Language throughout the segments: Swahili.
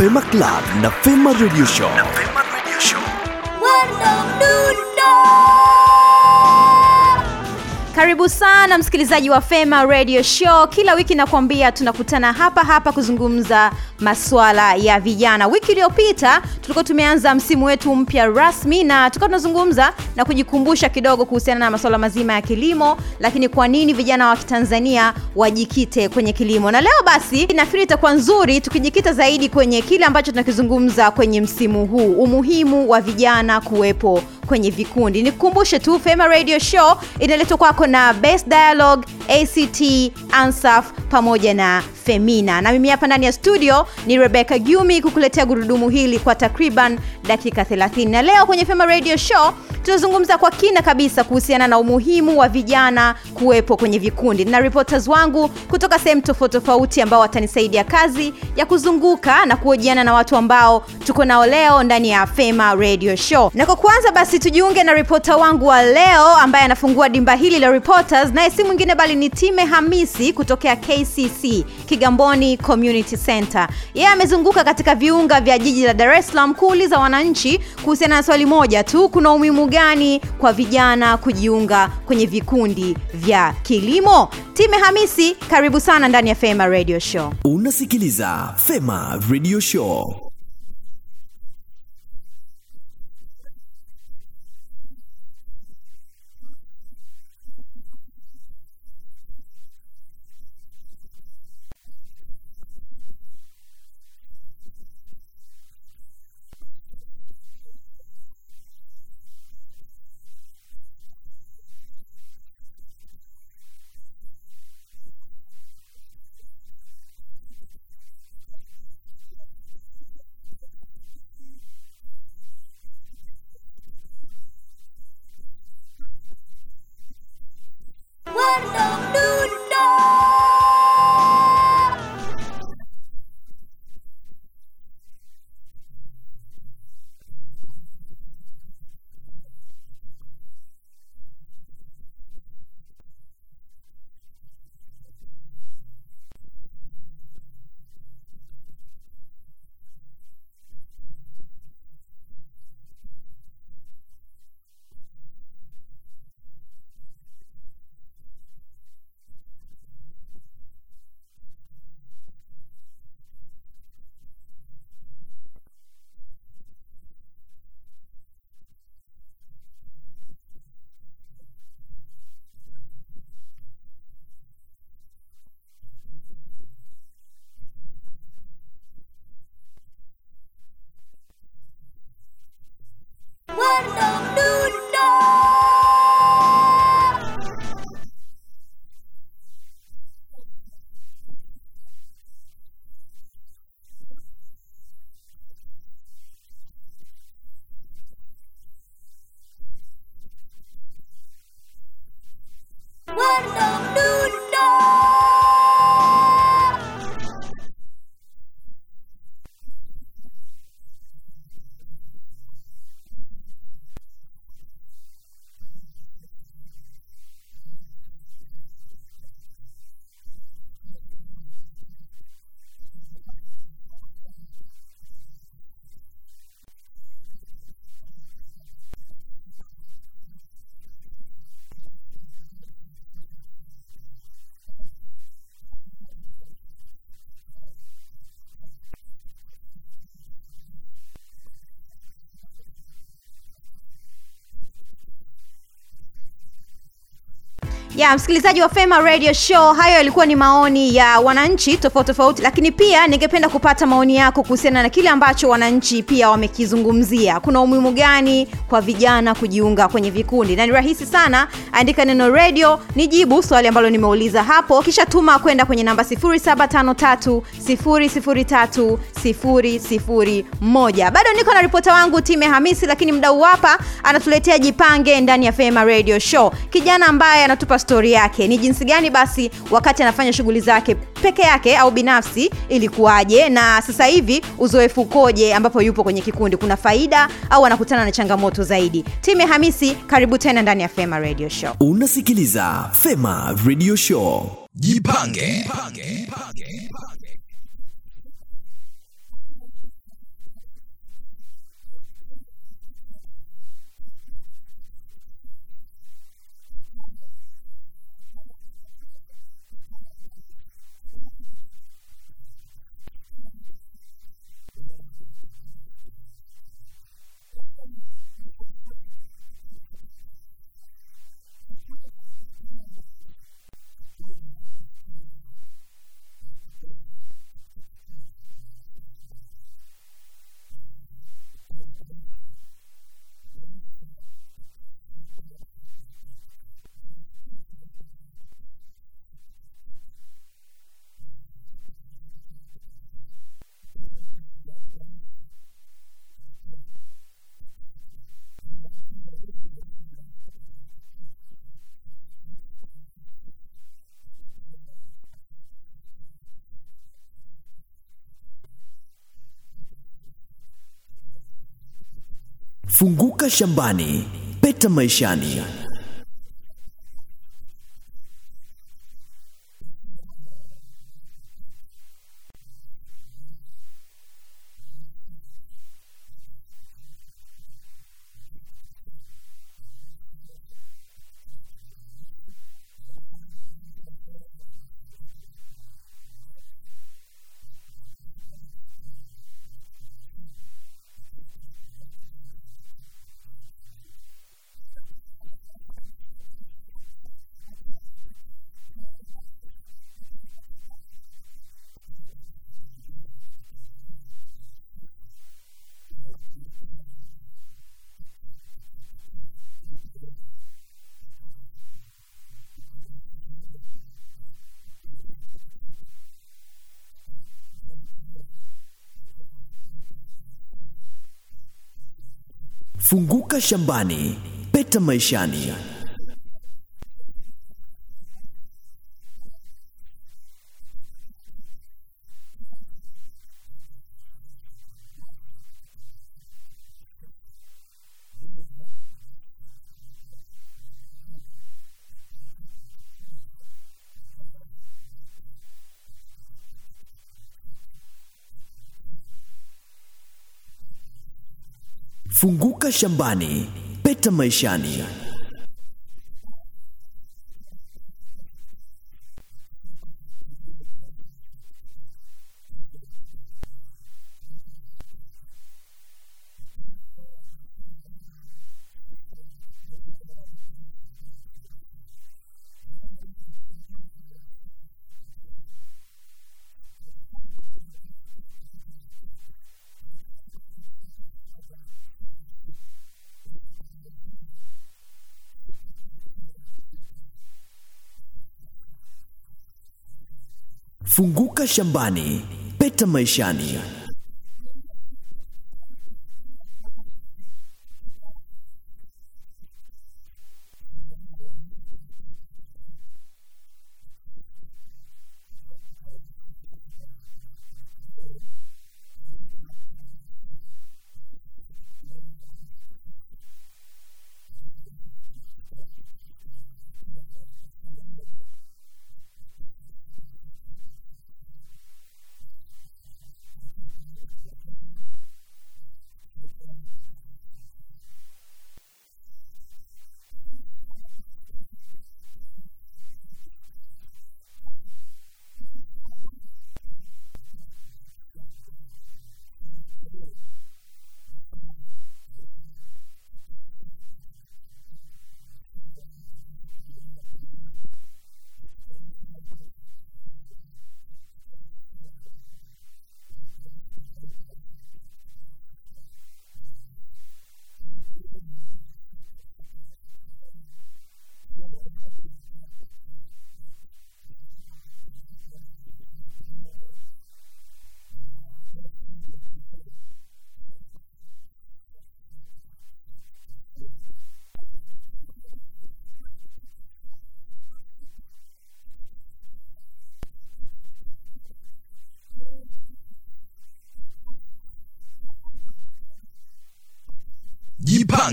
Fema Club na Fema Radio Show. Karibu sana msikilizaji wa Fema Radio Show. Kila wiki nakwambia tunakutana hapa hapa kuzungumza masuala ya vijana. Wiki iliyopita tulikuwa tumeanza msimu wetu mpya rasmi na tulikuwa tunazungumza na kujikumbusha kidogo kuhusiana na masuala mazima ya kilimo, lakini kwa nini vijana wa Kitanzania wajikite kwenye kilimo. Na leo basi nafikiri itakuwa nzuri tukijikita zaidi kwenye kile ambacho tunakizungumza kwenye msimu huu, umuhimu wa vijana kuwepo kwenye vikundi. Nikukumbushe tu Fema Radio Show inaletwa kwako na Best Dialogue, ACT, Ansaf pamoja na Femina, na mimi hapa ndani ya studio ni Rebecca Gyumi kukuletea gurudumu hili kwa takriban dakika 30, na leo kwenye Fema Radio Show tunazungumza kwa kina kabisa kuhusiana na umuhimu wa vijana kuwepo kwenye vikundi. Na reporters wangu kutoka sehemu tofauti tofauti ambao watanisaidia kazi ya kuzunguka na kuhojiana na watu ambao tuko nao leo ndani ya Fema Radio Show. Na kwa kwanza basi tujiunge na ripota wangu wa leo ambaye anafungua dimba hili la reporters, naye si mwingine bali ni Time Hamisi kutokea KCC Kigamboni Community Center. Yeye yeah, amezunguka katika viunga vya jiji la Dar es Salaam kuuliza wananchi kuhusiana na swali moja tu, kuna umuhimu gani kwa vijana kujiunga kwenye vikundi vya kilimo? Time Hamisi, karibu sana ndani ya Fema Radio Show. Unasikiliza Fema Radio Show. Ya msikilizaji wa Fema Radio Show, hayo yalikuwa ni maoni ya wananchi tofauti tofauti, lakini pia ningependa kupata maoni yako kuhusiana na kile ambacho wananchi pia wamekizungumzia. Kuna umuhimu gani kwa vijana kujiunga kwenye vikundi? Na ni rahisi sana, andika neno radio, nijibu swali ambalo nimeuliza hapo, kisha tuma kwenda kwenye namba 0753 003 001. Bado niko na ripota wangu Time Hamisi, lakini mdau hapa anatuletea jipange ndani ya Fema Radio Show, kijana ambaye anatupa stori yake ni jinsi gani basi wakati anafanya shughuli zake peke yake au binafsi ilikuwaje, na sasa hivi uzoefu ukoje, ambapo yupo kwenye kikundi, kuna faida au anakutana na changamoto zaidi. Time Hamisi, karibu tena ndani ya Fema Radio Show. Unasikiliza Fema Radio Show. jipange, jipange, jipange, Jipange. Funguka shambani, peta maishani. Funguka shambani, peta maishani. Funguka shambani, peta maishani. Shambani, peta maishani.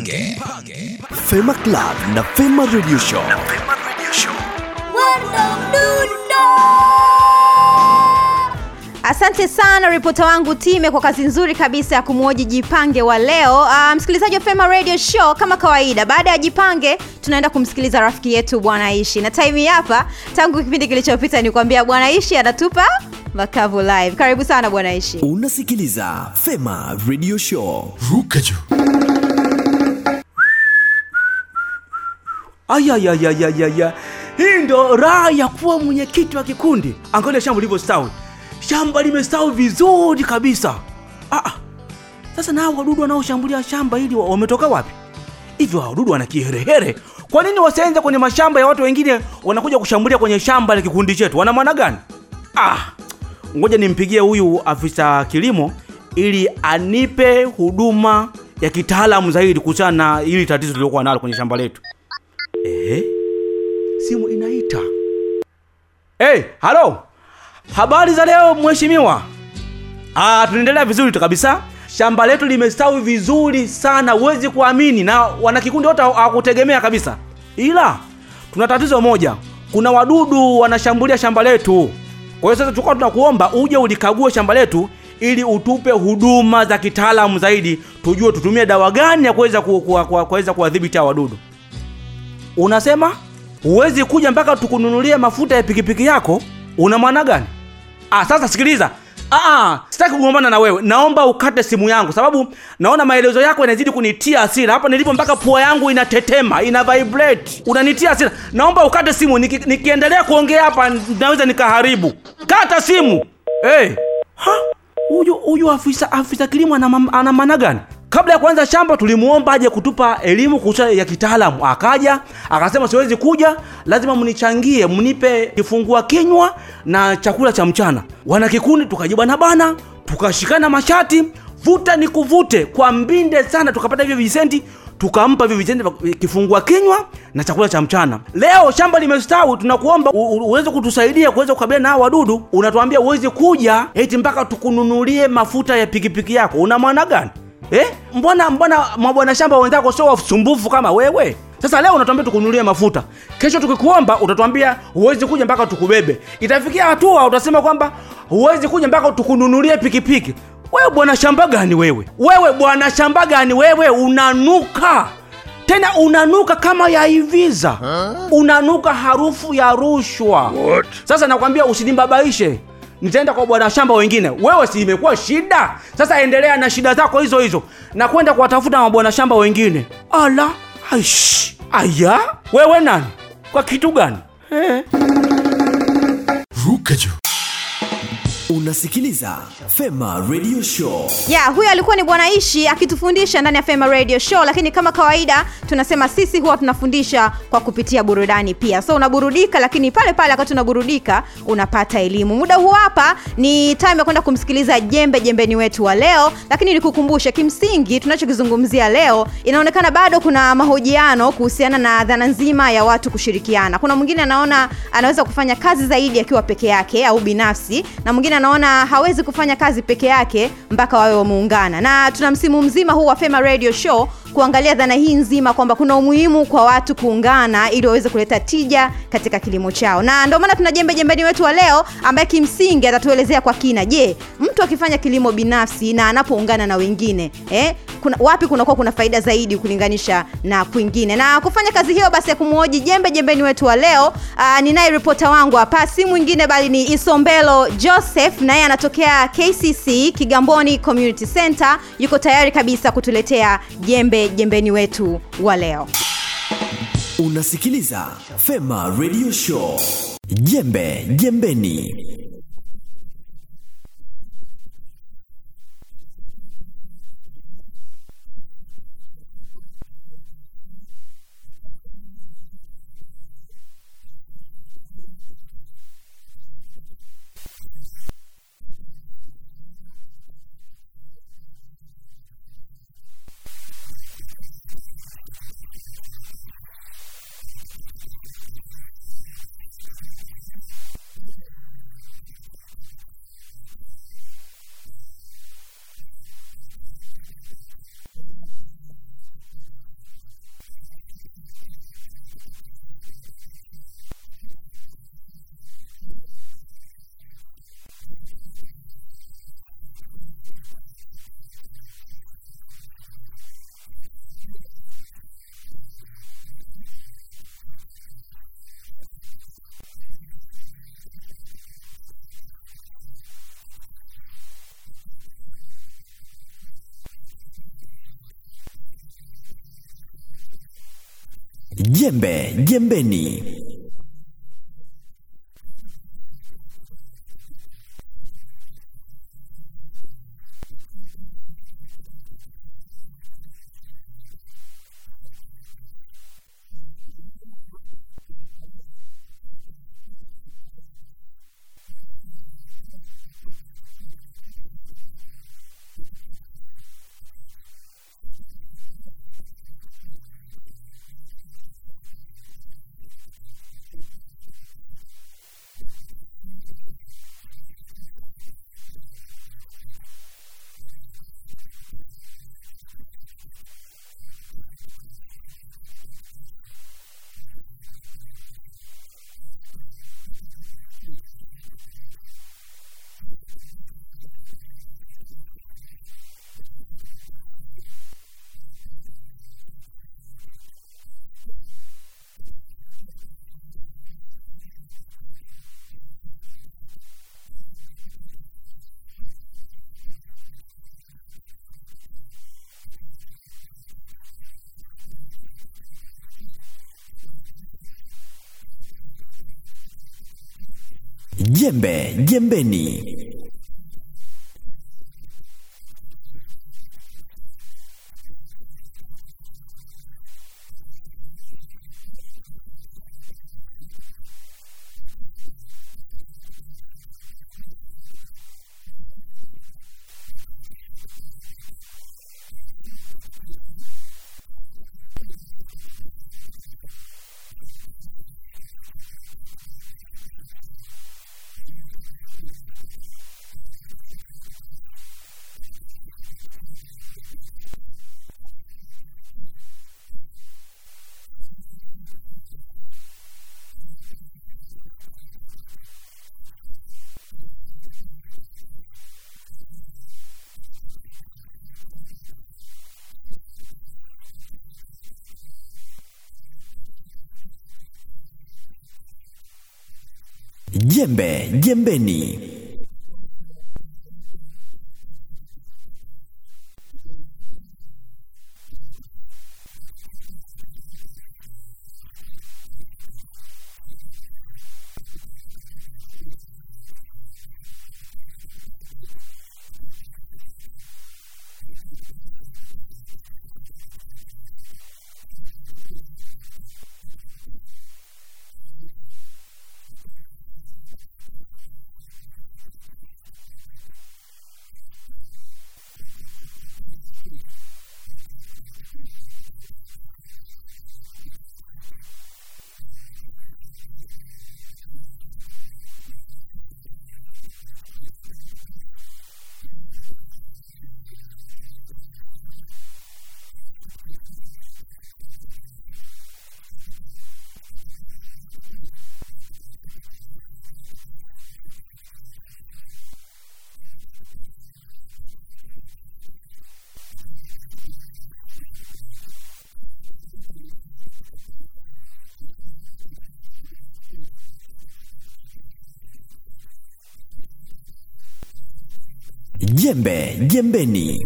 Jipange. Fema Club na Fema Radio Show. Asante sana ripota wangu Time kwa kazi nzuri kabisa ya kumwoji Jipange wa leo. Uh, msikilizaji wa Fema Radio Show, kama kawaida, baada ya Jipange tunaenda kumsikiliza rafiki yetu Bwana Ishi, na time hapa, tangu kipindi kilichopita ni kuambia Bwana Ishi anatupa makavu live. Karibu sana Bwana Ishi. Unasikiliza Fema Radio Show. Ruka juu. Ayayayayaya, hii ndo raha ya kuwa mwenyekiti wa kikundi. Angalia shamba lilivyostawi, shamba limestawi vizuri kabisa. Ah. Sasa nao wadudu wanaoshambulia shamba hili wametoka wapi? Hivyo wadudu wana kiherehere. Kwa nini wasianze kwenye mashamba ya watu wengine, wanakuja kushambulia kwenye shamba la kikundi chetu? Wana maana gani? Ah, ngoja nimpigie huyu afisa kilimo ili anipe huduma ya kitaalamu zaidi kuhusiana na hili tatizo liliokuwa nalo kwenye shamba letu. Eh? Simu inaita. Hey, halo. Habari za leo mheshimiwa? Ah, tunaendelea vizuri tu kabisa. shamba letu limestawi vizuri sana huwezi kuamini na wanakikundi wote hawakutegemea kabisa ila tuna tatizo moja kuna wadudu wanashambulia shamba letu kwa hiyo sasa tulikuwa tunakuomba uje ulikague shamba letu ili utupe huduma za kitaalamu zaidi tujue tutumie dawa gani ya kuweza ku- ku- ku- kuweza kuwadhibiti hawa wadudu unasema huwezi kuja mpaka tukununulie mafuta ya pikipiki yako. Una mwana gani? Ah, sasa sikiliza. Ah, sitaki kugombana na wewe. Naomba ukate simu yangu sababu naona maelezo yako yanazidi kunitia asira hapa nilipo mpaka pua yangu inatetema ina vibrate. Unanitia hasira. Naomba ukate simu. Niki, nikiendelea kuongea hapa naweza nikaharibu. Kata simu! Hey. ha huyu huyu afisa afisa kilimo ana ana gani kabla ya kuanza shamba tulimuomba aje kutupa elimu kuhusu ya kitaalamu. Akaja akasema siwezi kuja lazima mnichangie mnipe kifungua kinywa na chakula cha mchana. Wana kikundi tukajibana bana tukashikana mashati vuta ni kuvute kwa mbinde sana tukapata hivyo visenti tukampa hivyo visenti kifungua kinywa na chakula cha mchana. Leo shamba limestawi tunakuomba uweze kutusaidia kuweza kukabiliana na wadudu. Unatuambia uwezi kuja eti mpaka tukununulie mafuta ya pikipiki yako. Una maana gani eh? mbona mbona mabwana shamba wenzako sio wasumbufu kama wewe? Sasa leo unatuambia tukununulie mafuta. Kesho tukikuomba utatuambia huwezi kuja mpaka tukubebe. Itafikia hatua utasema kwamba huwezi kuja mpaka tukununulie pikipiki. Wewe bwana shamba gani wewe? Wewe bwana shamba gani wewe? Unanuka. Tena unanuka kama ya iviza unanuka harufu ya rushwa. What? sasa nakwambia usinibabaishe nitaenda kwa bwana shamba wengine. Wewe si imekuwa shida? Sasa endelea na shida zako hizo hizo. Na kwenda kuwatafuta mabwana shamba wengine. Ala aish aya. Wewe nani? Kwa kitu gani? Ruka juu unasikiliza fema radio show. Ya huyo alikuwa ni bwana ishi akitufundisha ndani ya fema radio show lakini kama kawaida tunasema sisi huwa tunafundisha kwa kupitia burudani pia. So unaburudika lakini pale pale wakati unaburudika unapata elimu. Muda huu hapa ni time ya kwenda kumsikiliza jembe jembeni wetu wa leo lakini nikukumbushe kimsingi tunachokizungumzia leo inaonekana bado kuna mahojiano kuhusiana na dhana nzima ya watu kushirikiana. Kuna mwingine anaona anaweza kufanya kazi zaidi akiwa peke yake au binafsi na mwingine anaona hawezi kufanya kazi peke yake mpaka wawe wameungana. Na tuna msimu mzima huu wa fema radio show kuangalia dhana hii nzima kwamba kuna umuhimu kwa watu kuungana ili waweze kuleta tija katika kilimo chao. Na ndio maana tuna jembe jembeni wetu wa leo ambaye kimsingi atatuelezea kwa kina. Je mtu akifanya kilimo binafsi na anapoungana na wengine eh, kuna, wapi kunakuwa kuna faida zaidi kulinganisha na kwingine? Na kufanya kazi hiyo basi ya kumwoji jembe jembeni wetu wa leo uh, ninaye ripota wangu hapa si mwingine bali ni isombelo joseph naye anatokea kcc kigamboni community center. Yuko tayari kabisa kutuletea jembe jembeni wetu wa leo. Unasikiliza fema radio show. Jembe jembeni jembe jembeni Jembe Jembeni. Jembe Jembeni. Jembe Jembeni.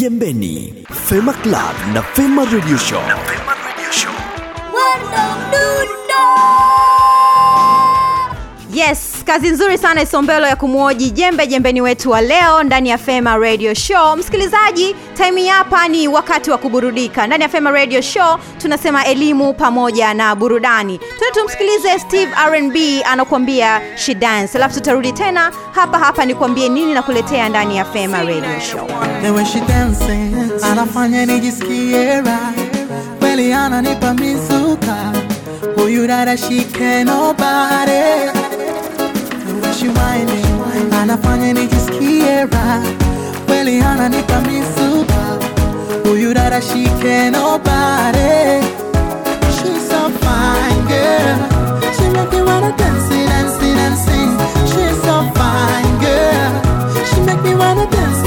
Jembeni. Fema Club na Fema Radio Show. Yes kazi nzuri sana isombelo ya kumwoji jembe jembeni wetu wa leo ndani ya fema radio show. Msikilizaji time hapa ni wakati wa kuburudika. Ndani ya fema radio show tunasema elimu pamoja na burudani. Tuna tumsikilize steve rnb anakuambia she dance. Alafu tutarudi tena. Hapa hapa nikuambie nini nakuletea ndani ya fema radio show. The way she anafanya nijisikie raha. Kweli ananipa mizuka. Huyu dada shike nobody The way she whining anafanya nijisikie raha. Kweli ananipa mizuka huyu dada shike nobody She's so fine girl. She make me wanna dance, dance, dance. She's so fine girl. She make me wanna dance,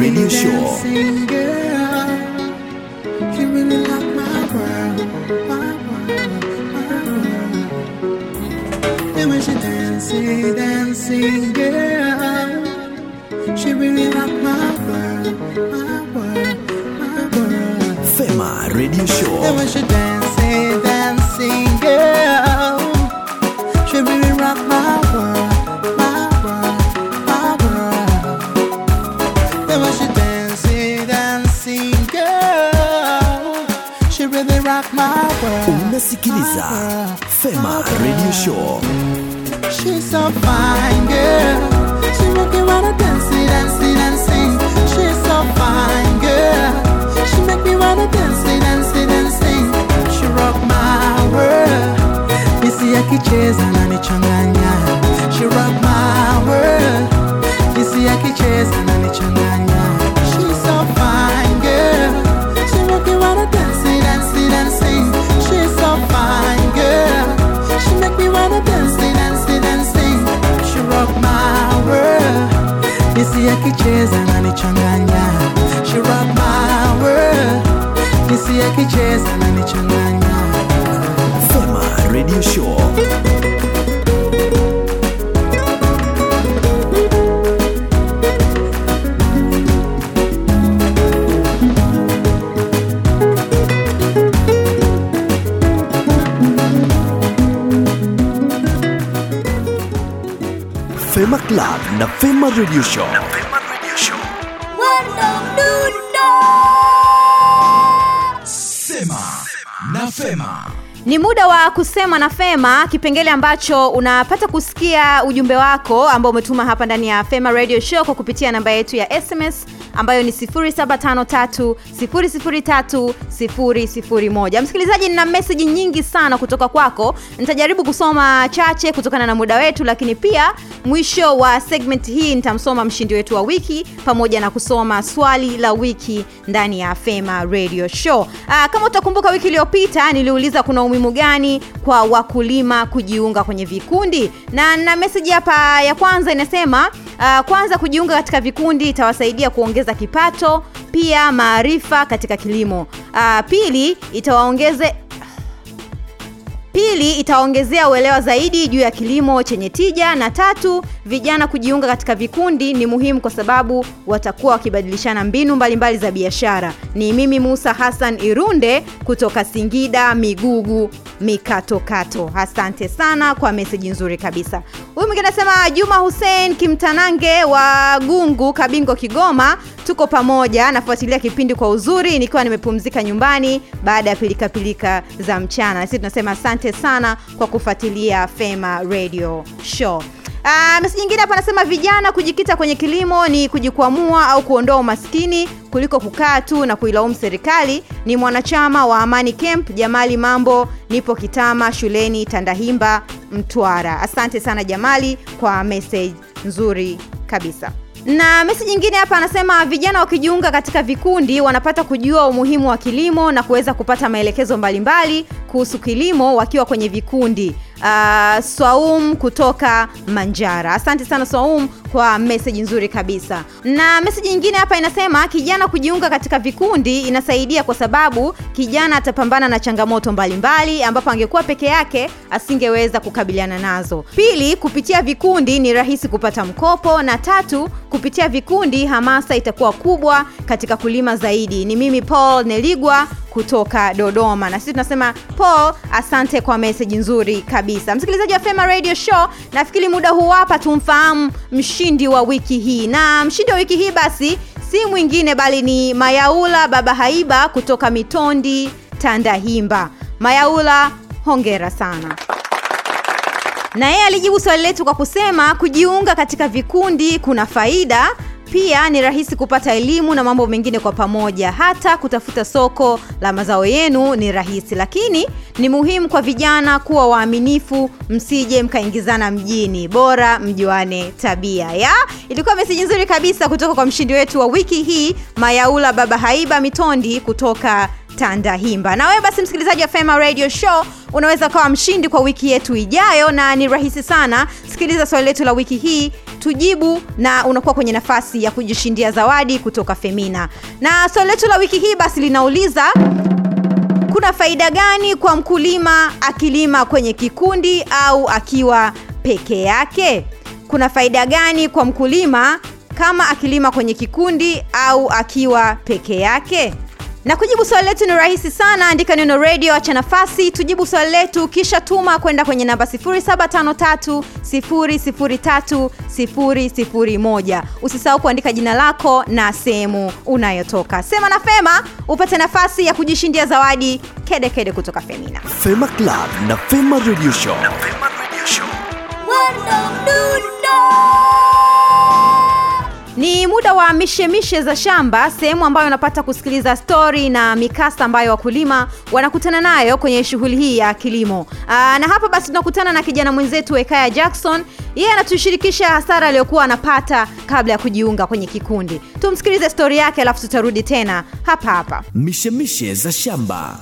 Radio Show. She really my. Fema Radio Show. Fema. Radio Show. She's so fine, girl. She make me wanna dance. She's so fine, girl. She make me wanna dance, dance, dance. She rock my world. Missy na nichanganya. Missy akicheza na nichanganya. She rock my world. Missy akicheza na nichanganya. Fema Radio Show. Fema Club na Fema Radio Show. Fema. ni muda wa kusema na fema kipengele ambacho unapata kusikia ujumbe wako ambao umetuma hapa ndani ya fema radio show kwa kupitia namba yetu ya sms ambayo ni 753 msikilizaji nina meseji nyingi sana kutoka kwako. Nitajaribu kusoma chache kutokana na muda wetu lakini pia mwisho wa segment hii nitamsoma mshindi wetu wa wiki pamoja na kusoma swali la wiki ndani ya fema radio show. Aa, kama utakumbuka wiki iliyopita niliuliza kuna umuhimu gani kwa wakulima kujiunga kwenye vikundi? Na na meseji hapa ya kwanza inasema uh, kwanza kujiunga katika vikundi itawasaidia kuongeza kipato pia maarifa katika kilimo uh, pili itawaongeze Pili, itaongezea uelewa zaidi juu ya kilimo chenye tija, na tatu, vijana kujiunga katika vikundi ni muhimu kwa sababu watakuwa wakibadilishana mbinu mbalimbali za biashara. Ni mimi Musa Hassan Irunde kutoka Singida Migugu Mikatokato. Asante sana kwa meseji nzuri kabisa. Huyu mwingine anasema Juma Hussein Kimtanange wa Gungu Kabingo Kigoma, tuko pamoja, nafuatilia kipindi kwa uzuri nikiwa nimepumzika nyumbani baada ya pilikapilika za mchana. Na sisi tunasema asante sana kwa kufuatilia Fema Radio Show. Uh, nyingine hapa anasema vijana kujikita kwenye kilimo ni kujikwamua au kuondoa umaskini kuliko kukaa tu na kuilaumu serikali. Ni mwanachama wa Amani Camp Jamali Mambo, nipo Kitama shuleni Tandahimba, Mtwara. Asante sana Jamali kwa message nzuri kabisa na meseji nyingine hapa anasema vijana wakijiunga katika vikundi wanapata kujua umuhimu wa kilimo na kuweza kupata maelekezo mbalimbali kuhusu kilimo wakiwa kwenye vikundi uh, swaum kutoka manjara. Asante sana swaum kwa meseji nzuri kabisa. Na meseji nyingine hapa inasema kijana kujiunga katika vikundi inasaidia kwa sababu kijana atapambana na changamoto mbalimbali ambapo angekuwa peke yake asingeweza kukabiliana nazo. Pili kupitia vikundi ni rahisi kupata mkopo. Na tatu kupitia vikundi hamasa itakuwa kubwa katika kulima zaidi. Ni mimi paul neligwa kutoka dodoma. Na sisi tunasema paul asante kwa meseji nzuri kabisa. Msikilizaji wa fema radio show nafikiri muda huu hapa tumfahamu mshindi wa wiki hii. Na mshindi wa wiki hii basi si mwingine bali ni mayaula baba haiba kutoka mitondi tandahimba. Mayaula hongera sana. Na yeye alijibu swali letu kwa kusema kujiunga katika vikundi kuna faida pia ni rahisi kupata elimu na mambo mengine kwa pamoja. Hata kutafuta soko la mazao yenu ni rahisi lakini ni muhimu kwa vijana kuwa waaminifu msije mkaingizana mjini. Bora mjuane tabia ya? Ilikuwa meseji nzuri kabisa kutoka kwa mshindi wetu wa wiki hii mayaula baba haiba mitondi kutoka tandahimba. Na wewe basi msikilizaji wa fema radio show unaweza ukawa mshindi kwa wiki yetu ijayo na ni rahisi sana. Sikiliza swali letu la wiki hii tujibu na unakuwa kwenye nafasi ya kujishindia zawadi kutoka femina. Na swali letu la wiki hii basi linauliza kuna faida gani kwa mkulima akilima kwenye kikundi au akiwa peke yake? Kuna faida gani kwa mkulima kama akilima kwenye kikundi au akiwa peke yake na kujibu swali letu ni rahisi sana. Andika neno radio acha nafasi. Tujibu swali letu kisha tuma kwenda kwenye namba 753 usisahau kuandika jina lako na sehemu unayotoka. Sema na fema upate nafasi ya kujishindia zawadi kedekede kede kutoka femina. Fema Club na Fema Radio Show. Ni muda wa mishemishe za shamba sehemu ambayo unapata kusikiliza stori na mikasa ambayo wakulima wanakutana nayo kwenye shughuli hii ya kilimo. Aa, na hapa basi tunakutana na kijana mwenzetu ekaya jackson. Yeye anatushirikisha hasara aliyokuwa anapata kabla ya kujiunga kwenye kikundi. Tumsikilize stori yake alafu tutarudi tena hapa hapa. Mishemishe za shamba.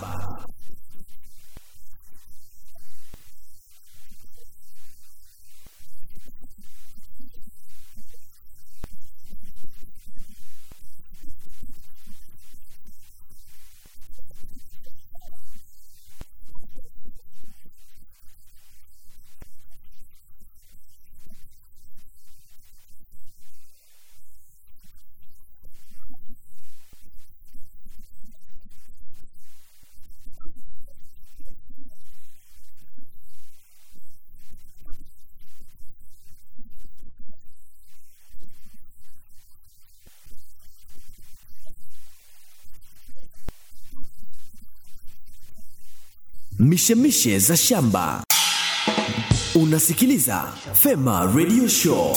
Mishemishe za shamba. Unasikiliza Fema Radio Show.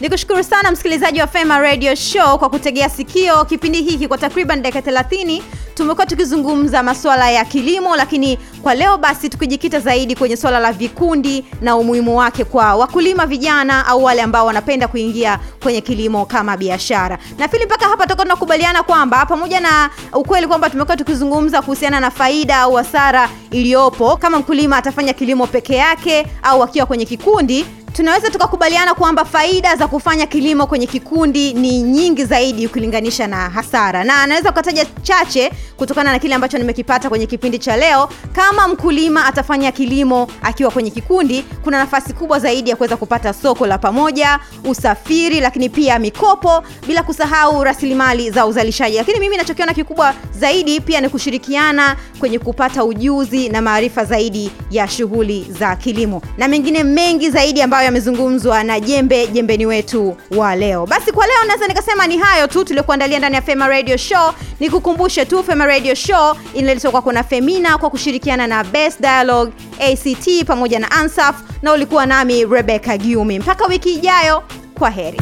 Ni kushukuru sana msikilizaji wa fema radio show kwa kutegea sikio kipindi hiki kwa takriban dakika 30 tumekuwa tukizungumza masuala ya kilimo lakini kwa leo basi tukijikita zaidi kwenye swala la vikundi na umuhimu wake kwa wakulima vijana au wale ambao wanapenda kuingia kwenye kilimo kama biashara. Na fili mpaka hapa tutakuwa tunakubaliana kwamba pamoja na ukweli kwamba tumekuwa tukizungumza kuhusiana na faida au hasara iliyopo kama mkulima atafanya kilimo peke yake au akiwa kwenye kikundi tunaweza tukakubaliana kwamba faida za kufanya kilimo kwenye kikundi ni nyingi zaidi ukilinganisha na hasara. Na anaweza ukataja chache kutokana na kile ambacho nimekipata kwenye kipindi cha leo. Kama mkulima atafanya kilimo akiwa kwenye kikundi kuna nafasi kubwa zaidi ya kuweza kupata soko la pamoja usafiri lakini pia mikopo bila kusahau rasilimali za uzalishaji. Lakini mimi nachokiona kikubwa zaidi pia ni kushirikiana kwenye kupata ujuzi na maarifa zaidi ya shughuli za kilimo. Na mengine mengi zaidi ambayo yamezungumzwa na jembe jembeni wetu wa leo. Basi kwa leo naweza nikasema ni hayo tu tuliokuandalia ndani ya fema radio show. Nikukumbushe tu fema radio show inaletwa kwako na femina kwa kushirikiana na best dialogue act pamoja na ansaf na ulikuwa nami rebecca giumi mpaka wiki ijayo kwa heri